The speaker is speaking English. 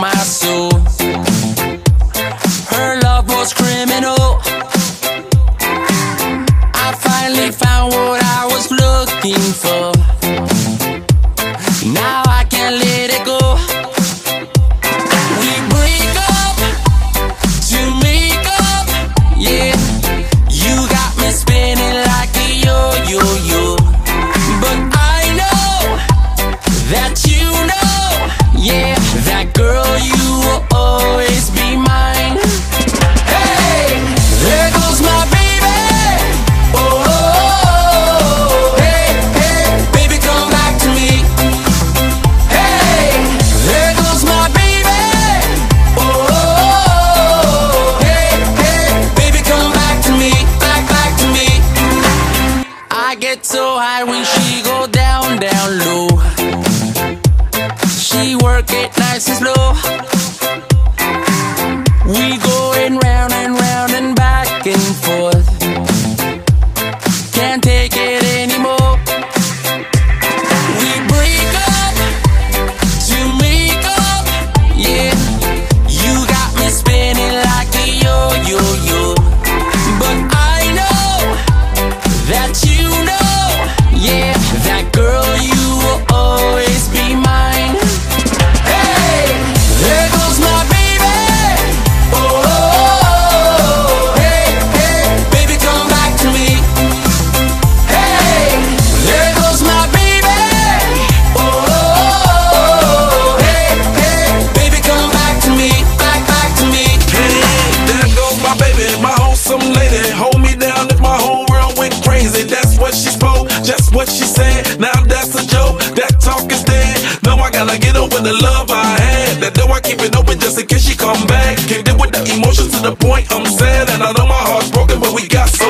my soul. Her love was criminal. I finally found what I was looking for. Get nice and slow. We going round and round. over the love I had. That though I keep it open just in case she come back. Can't deal with the emotions to the point I'm sad. And I know my heart's broken, but we got so